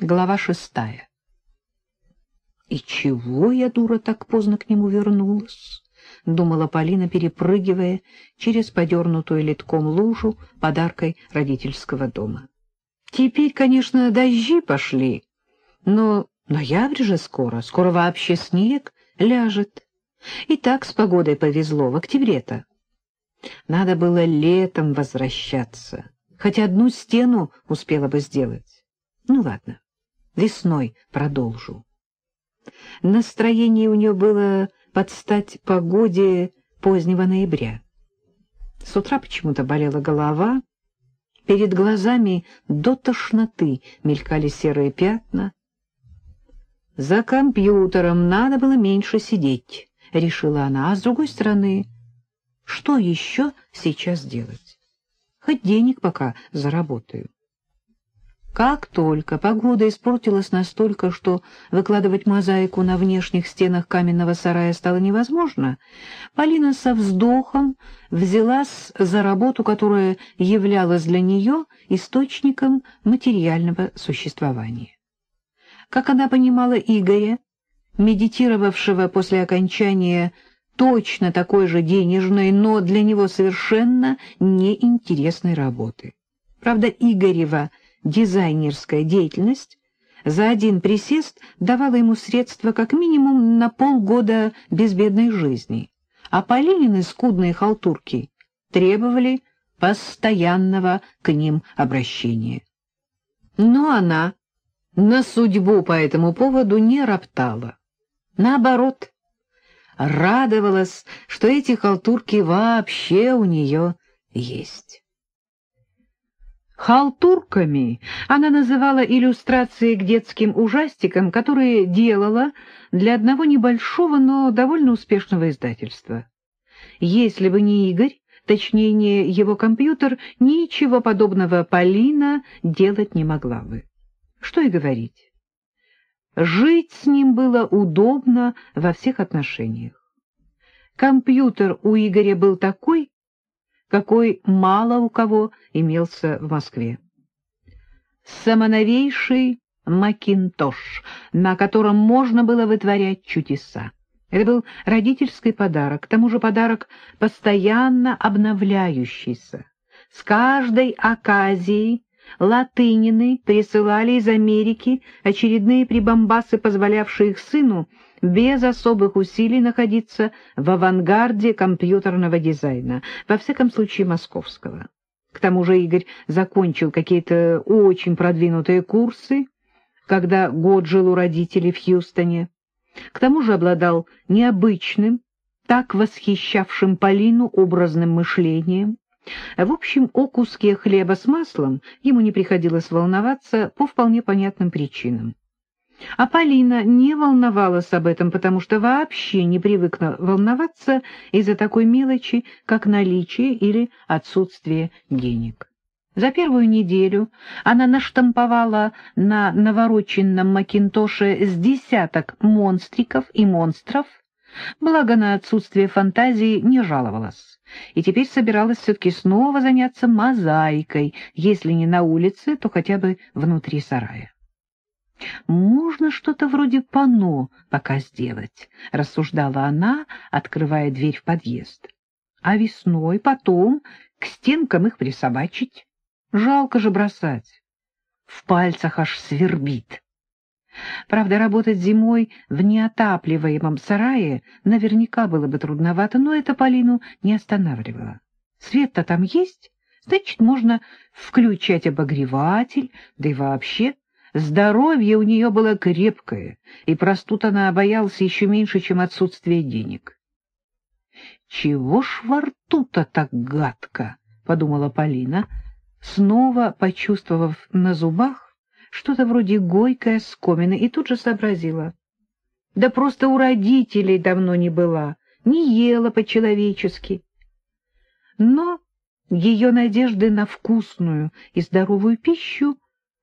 Глава шестая. «И чего я, дура, так поздно к нему вернулась?» — думала Полина, перепрыгивая через подернутую литком лужу подаркой родительского дома. «Теперь, конечно, дожди пошли, но ноябрь же скоро, скоро вообще снег ляжет. И так с погодой повезло, в октябре-то. Надо было летом возвращаться, хотя одну стену успела бы сделать. Ну ладно». Весной продолжу. Настроение у нее было под стать погоде позднего ноября. С утра почему-то болела голова, перед глазами до тошноты мелькали серые пятна. «За компьютером надо было меньше сидеть», — решила она, а с другой стороны, что еще сейчас делать? Хоть денег пока заработаю. Как только погода испортилась настолько, что выкладывать мозаику на внешних стенах каменного сарая стало невозможно, Полина со вздохом взялась за работу, которая являлась для нее источником материального существования. Как она понимала Игоря, медитировавшего после окончания точно такой же денежной, но для него совершенно неинтересной работы. Правда, Игорева — дизайнерская деятельность за один присест давала ему средства как минимум на полгода безбедной жизни, а Полинины скудные халтурки требовали постоянного к ним обращения. Но она на судьбу по этому поводу не роптала. Наоборот, радовалась, что эти халтурки вообще у нее есть. Халтурками она называла иллюстрации к детским ужастикам, которые делала для одного небольшого, но довольно успешного издательства. Если бы не Игорь, точнее не его компьютер, ничего подобного Полина делать не могла бы. Что и говорить. Жить с ним было удобно во всех отношениях. Компьютер у Игоря был такой, какой мало у кого имелся в Москве. Самоновейший Макинтош, на котором можно было вытворять чудеса. Это был родительский подарок, к тому же подарок постоянно обновляющийся. С каждой оказией латынины присылали из Америки очередные прибамбасы, позволявшие их сыну без особых усилий находиться в авангарде компьютерного дизайна, во всяком случае московского. К тому же Игорь закончил какие-то очень продвинутые курсы, когда год жил у родителей в Хьюстоне. К тому же обладал необычным, так восхищавшим Полину образным мышлением. В общем, о куске хлеба с маслом ему не приходилось волноваться по вполне понятным причинам. А Полина не волновалась об этом, потому что вообще не привыкла волноваться из-за такой мелочи, как наличие или отсутствие денег. За первую неделю она наштамповала на навороченном макинтоше с десяток монстриков и монстров, благо на отсутствие фантазии не жаловалась, и теперь собиралась все-таки снова заняться мозаикой, если не на улице, то хотя бы внутри сарая. «Можно что-то вроде пано пока сделать», — рассуждала она, открывая дверь в подъезд. «А весной потом к стенкам их присобачить. Жалко же бросать. В пальцах аж свербит». Правда, работать зимой в неотапливаемом сарае наверняка было бы трудновато, но это Полину не останавливало. Свет-то там есть, значит, можно включать обогреватель, да и вообще Здоровье у нее было крепкое, и простуд она боялась еще меньше, чем отсутствие денег. «Чего ж во рту-то так гадко?» — подумала Полина, снова почувствовав на зубах что-то вроде горькой скомины, и тут же сообразила. Да просто у родителей давно не была, не ела по-человечески. Но ее надежды на вкусную и здоровую пищу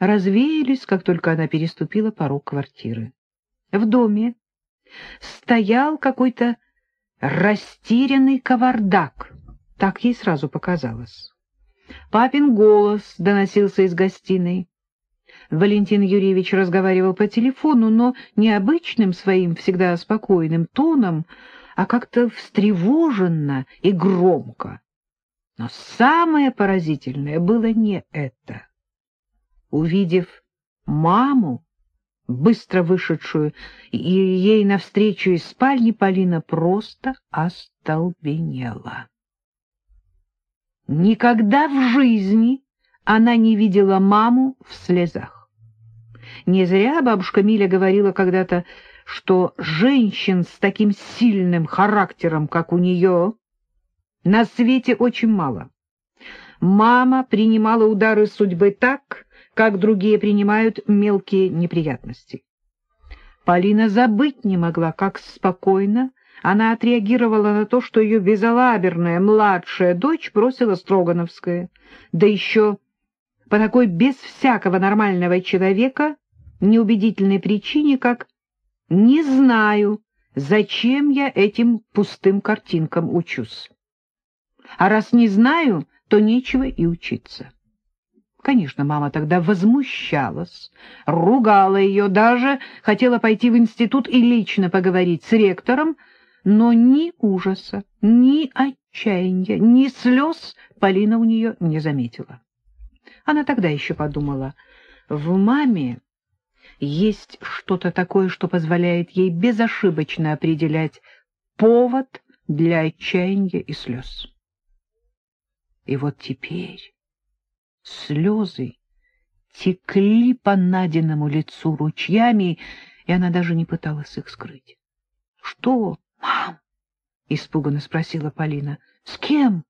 развеялись, как только она переступила порог квартиры. В доме стоял какой-то растерянный кавардак, так ей сразу показалось. Папин голос доносился из гостиной. Валентин Юрьевич разговаривал по телефону, но не обычным своим всегда спокойным тоном, а как-то встревоженно и громко. Но самое поразительное было не это. Увидев маму, быстро вышедшую и ей навстречу из спальни, Полина просто остолбенела. Никогда в жизни она не видела маму в слезах. Не зря бабушка Миля говорила когда-то, что женщин с таким сильным характером, как у нее, на свете очень мало. Мама принимала удары судьбы так, как другие принимают мелкие неприятности. Полина забыть не могла, как спокойно она отреагировала на то, что ее безалаберная младшая дочь бросила Строгановское, да еще по такой без всякого нормального человека неубедительной причине, как «не знаю, зачем я этим пустым картинкам учусь». А раз не знаю, то нечего и учиться. Конечно, мама тогда возмущалась, ругала ее, даже хотела пойти в институт и лично поговорить с ректором, но ни ужаса, ни отчаяния, ни слез Полина у нее не заметила. Она тогда еще подумала, в маме есть что-то такое, что позволяет ей безошибочно определять повод для отчаяния и слез. И вот теперь слезы текли по Надиному лицу ручьями, и она даже не пыталась их скрыть. — Что, мам? — испуганно спросила Полина. — С кем?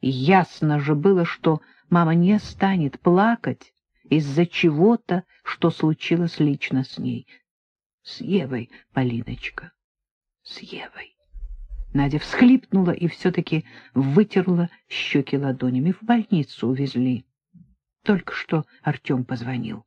Ясно же было, что Мама не станет плакать из-за чего-то, что случилось лично с ней. С Евой, Полиночка, с Евой. Надя всхлипнула и все-таки вытерла щеки ладонями. В больницу увезли. Только что Артем позвонил.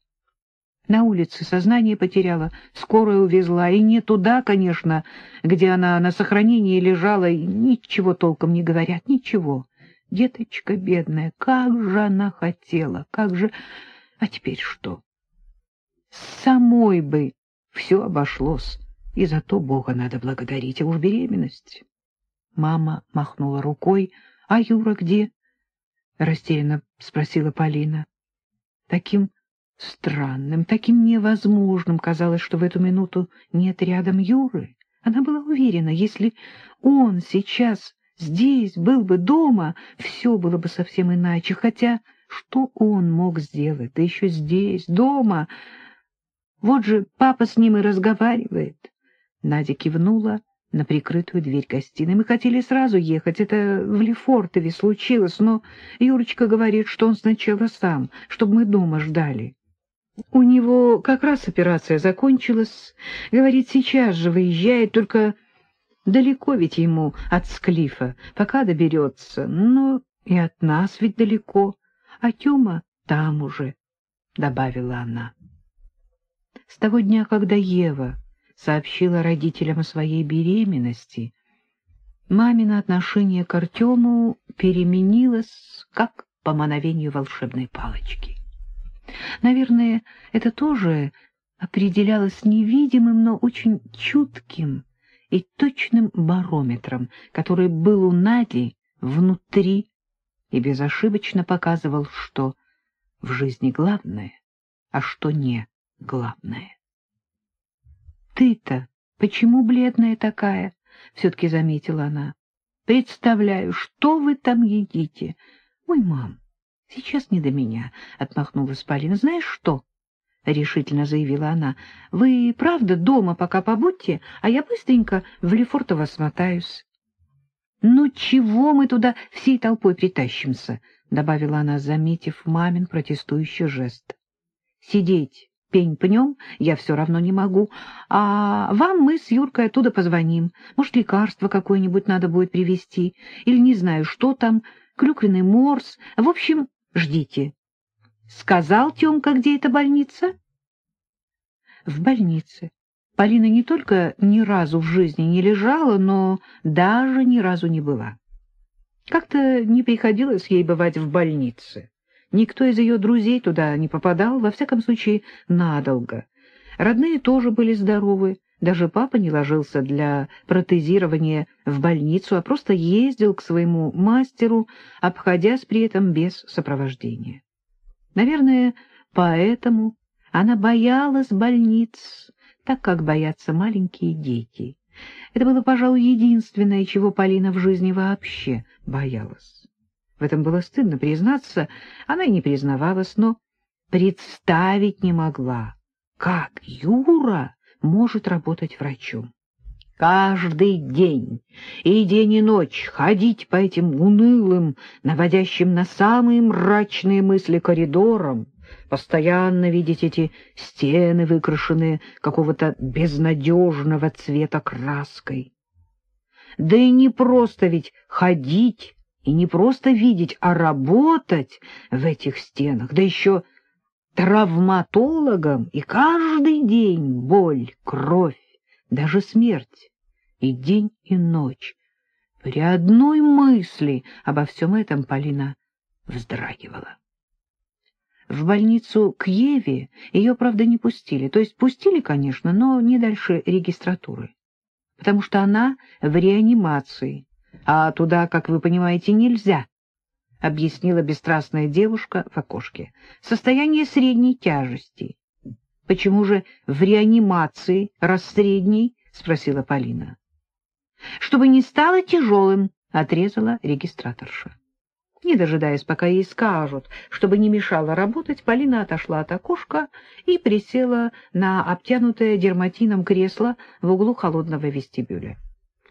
На улице сознание потеряла, скорая увезла, и не туда, конечно, где она на сохранении лежала, и ничего толком не говорят, ничего. Деточка бедная, как же она хотела, как же... А теперь что? Самой бы все обошлось, и за то Бога надо благодарить, а уж беременность. Мама махнула рукой. — А Юра где? — растерянно спросила Полина. Таким странным, таким невозможным казалось, что в эту минуту нет рядом Юры. Она была уверена, если он сейчас Здесь, был бы дома, все было бы совсем иначе, хотя что он мог сделать, да еще здесь, дома? Вот же папа с ним и разговаривает. Надя кивнула на прикрытую дверь гостиной. Мы хотели сразу ехать, это в Лефортове случилось, но Юрочка говорит, что он сначала сам, чтобы мы дома ждали. У него как раз операция закончилась, говорит, сейчас же выезжает, только Далеко ведь ему от Склифа, пока доберется, но и от нас ведь далеко, а Тёма там уже, — добавила она. С того дня, когда Ева сообщила родителям о своей беременности, мамино отношение к Артему переменилось, как по мановению волшебной палочки. Наверное, это тоже определялось невидимым, но очень чутким, и точным барометром, который был у Нади внутри и безошибочно показывал, что в жизни главное, а что не главное. «Ты-то почему бледная такая?» — все-таки заметила она. «Представляю, что вы там едите?» «Ой, мам, сейчас не до меня», — отмахнулась Полина. «Знаешь что?» — решительно заявила она. — Вы, правда, дома пока побудьте, а я быстренько в Лефортово смотаюсь. — Ну, чего мы туда всей толпой притащимся? — добавила она, заметив мамин протестующий жест. — Сидеть пень пнем я все равно не могу, а вам мы с Юркой оттуда позвоним. Может, лекарство какое-нибудь надо будет привезти, или не знаю, что там, клюквенный морс. В общем, ждите. Сказал Тёмка, где эта больница? В больнице. Полина не только ни разу в жизни не лежала, но даже ни разу не была. Как-то не приходилось ей бывать в больнице. Никто из ее друзей туда не попадал, во всяком случае, надолго. Родные тоже были здоровы, даже папа не ложился для протезирования в больницу, а просто ездил к своему мастеру, обходясь при этом без сопровождения. Наверное, поэтому она боялась больниц, так как боятся маленькие дети. Это было, пожалуй, единственное, чего Полина в жизни вообще боялась. В этом было стыдно признаться, она и не признавалась, но представить не могла, как Юра может работать врачом. Каждый день и день и ночь ходить по этим унылым, наводящим на самые мрачные мысли коридорам, постоянно видеть эти стены, выкрашенные какого-то безнадежного цвета краской. Да и не просто ведь ходить и не просто видеть, а работать в этих стенах, да еще травматологом, и каждый день боль, кровь, даже смерть, и день, и ночь. При одной мысли обо всем этом Полина вздрагивала. В больницу к Еве ее, правда, не пустили. То есть пустили, конечно, но не дальше регистратуры. Потому что она в реанимации, а туда, как вы понимаете, нельзя, — объяснила бесстрастная девушка в окошке. Состояние средней тяжести. — Почему же в реанимации, раз средней? — спросила Полина. — Чтобы не стало тяжелым, — отрезала регистраторша. Не дожидаясь, пока ей скажут, чтобы не мешало работать, Полина отошла от окошка и присела на обтянутое дерматином кресло в углу холодного вестибюля.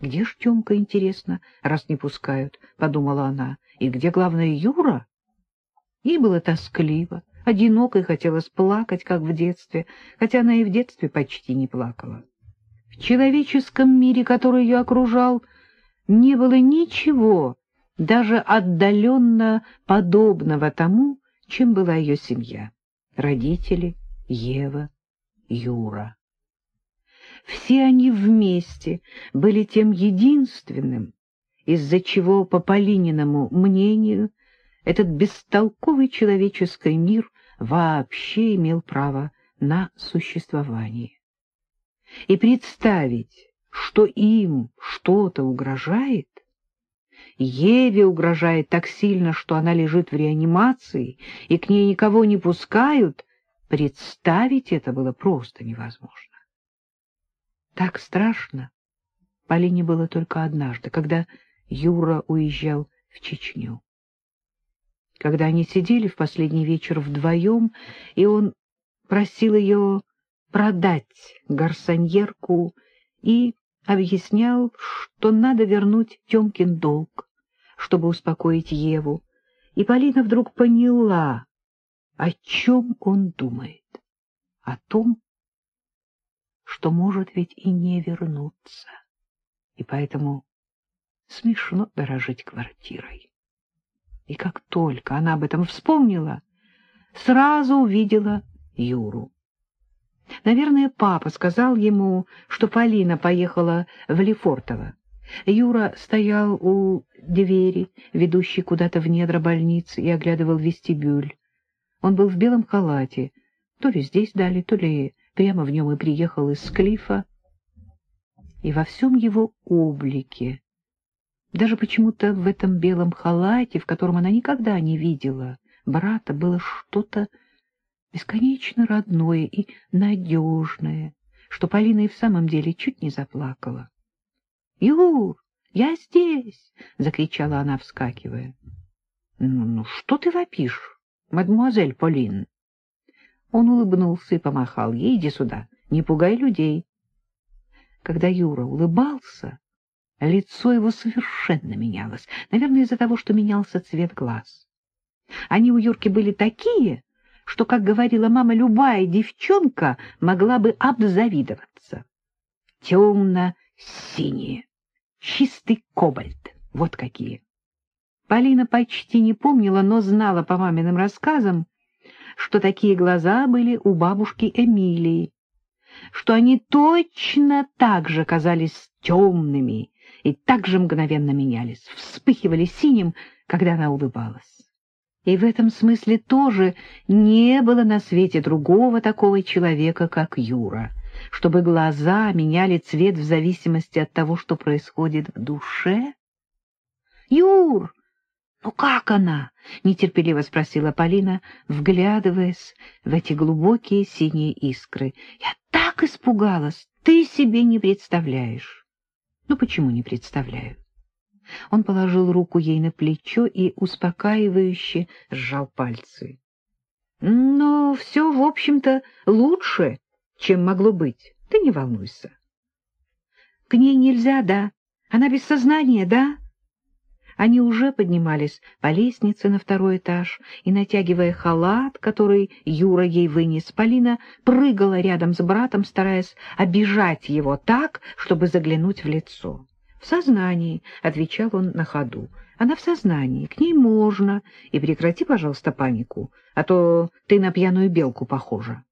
Где ж Тёмка, интересно, раз не пускают, — подумала она. И где, главное, Юра? Ей было тоскливо, одиноко и хотелось плакать, как в детстве, хотя она и в детстве почти не плакала. В человеческом мире, который ее окружал, не было ничего, даже отдаленно подобного тому, чем была ее семья. Родители, Ева, Юра. Все они вместе были тем единственным, из-за чего, по Полининому мнению, этот бестолковый человеческий мир вообще имел право на существование. И представить, что им что-то угрожает, Еве угрожает так сильно, что она лежит в реанимации, и к ней никого не пускают, представить это было просто невозможно. Так страшно. Полине было только однажды, когда Юра уезжал в Чечню. Когда они сидели в последний вечер вдвоем, и он просил ее продать гарсоньерку и объяснял, что надо вернуть Тёмкин долг, чтобы успокоить Еву, и Полина вдруг поняла, о чем он думает, о том, что может ведь и не вернуться, и поэтому смешно дорожить квартирой. И как только она об этом вспомнила, сразу увидела Юру. Наверное, папа сказал ему, что Полина поехала в Лефортово. Юра стоял у двери, ведущей куда-то в недра больницы, и оглядывал вестибюль. Он был в белом халате, то ли здесь дали, то ли прямо в нем и приехал из Клифа, и во всем его облике, даже почему-то в этом белом халате, в котором она никогда не видела брата, было что-то бесконечно родное и надежное, что Полина и в самом деле чуть не заплакала. — Юр, я здесь! — закричала она, вскакивая. «Ну, — Ну, что ты вопишь, мадемуазель Полин? Он улыбнулся и помахал ей. — Иди сюда, не пугай людей. Когда Юра улыбался, лицо его совершенно менялось, наверное, из-за того, что менялся цвет глаз. Они у Юрки были такие, что, как говорила мама, любая девчонка могла бы обзавидоваться. Темно-синие, чистый кобальт, вот какие. Полина почти не помнила, но знала по маминым рассказам, что такие глаза были у бабушки Эмилии, что они точно так же казались темными и так же мгновенно менялись, вспыхивали синим, когда она улыбалась. И в этом смысле тоже не было на свете другого такого человека, как Юра, чтобы глаза меняли цвет в зависимости от того, что происходит в душе. — Юр, ну как она? — нетерпеливо спросила Полина, вглядываясь в эти глубокие синие искры. — Я так испугалась, ты себе не представляешь. — Ну почему не представляю? Он положил руку ей на плечо и успокаивающе сжал пальцы. — Но все, в общем-то, лучше, чем могло быть. Ты не волнуйся. — К ней нельзя, да? Она без сознания, да? Они уже поднимались по лестнице на второй этаж, и, натягивая халат, который Юра ей вынес, Полина прыгала рядом с братом, стараясь обижать его так, чтобы заглянуть в лицо. — В сознании, — отвечал он на ходу. — Она в сознании, к ней можно. И прекрати, пожалуйста, панику, а то ты на пьяную белку похожа.